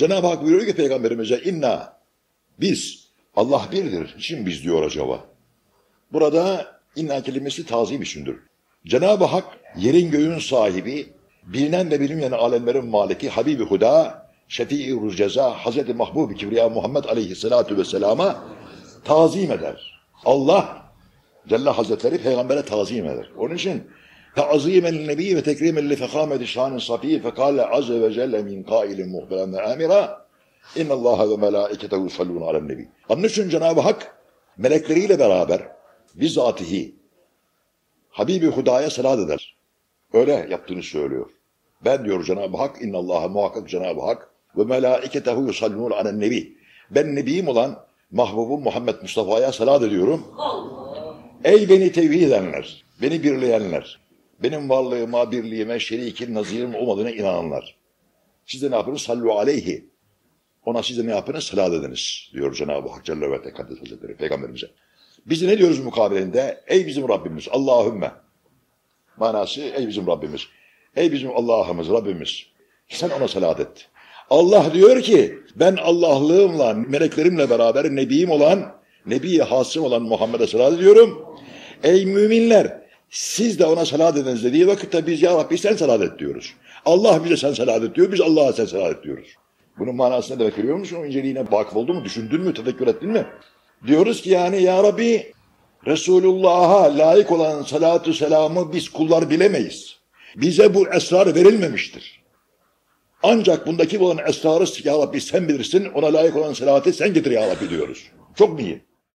Cenab-ı Hak buyuruyor ki peygamberimize inna biz Allah birdir. Şimdi biz diyor acaba. Burada inna kelimesi tazim içindir. Cenab-ı Hak yerin göğün sahibi, bilinen ve bilinmeyen alemlerin maliki Habibi Huda, Şefii Ceza, Hazreti Mahbub-i Kibriya Muhammed Aleyhisselatü Vesselam'a tazim eder. Allah Celle Hazretleri peygambere tazim eder. Onun için li fekameti şanin safi fekale azze ve celle min kailin muhberen ve amira inna allaha ve melaiketehu yusallun alen nebi. Onun için Cenab-ı Hak melekleriyle beraber bizatihi Habibi Huda'ya salat eder. Öyle yaptığını söylüyor. Ben diyor Cenab-ı Hak inna allaha muhakkak Cenab-ı Hak ve melaiketehu yusallun alen nebi. Ben nebiyim olan mahbubum Muhammed Mustafa'ya salat ediyorum. Ey beni tevhid edenler, beni birleyenler, benim varlığıma, birliğime, şerikin, nazirim olmadığına inananlar. Siz de ne yapınız? Sallu aleyhi. Ona siz de ne yapınız? Salat ediniz diyor Cenab-ı Hak Celle ve Tekaddes Hazretleri Peygamberimize. Biz de ne diyoruz mukabilinde? Ey bizim Rabbimiz, Allahümme. Manası ey bizim Rabbimiz. Ey bizim Allah'ımız, Rabbimiz. Sen ona salat et. Allah diyor ki ben Allah'lığımla, meleklerimle beraber nebiyim olan, nebi hasım olan Muhammed'e salat ediyorum. Ey müminler siz de ona salat ediniz dediği vakitte biz ya Rabbi sen salat et diyoruz. Allah bize sen salat et diyor, biz Allah'a sen salat et diyoruz. Bunun manası ne demek biliyor musun? O inceliğine vakıf oldun mu? Düşündün mü? Tefekkür ettin mi? Diyoruz ki yani ya Rabbi Resulullah'a layık olan salatu selamı biz kullar bilemeyiz. Bize bu esrar verilmemiştir. Ancak bundaki olan esrarı ya Rabbi sen bilirsin ona layık olan salatı sen getir ya Rabbi diyoruz. Çok mu iyi?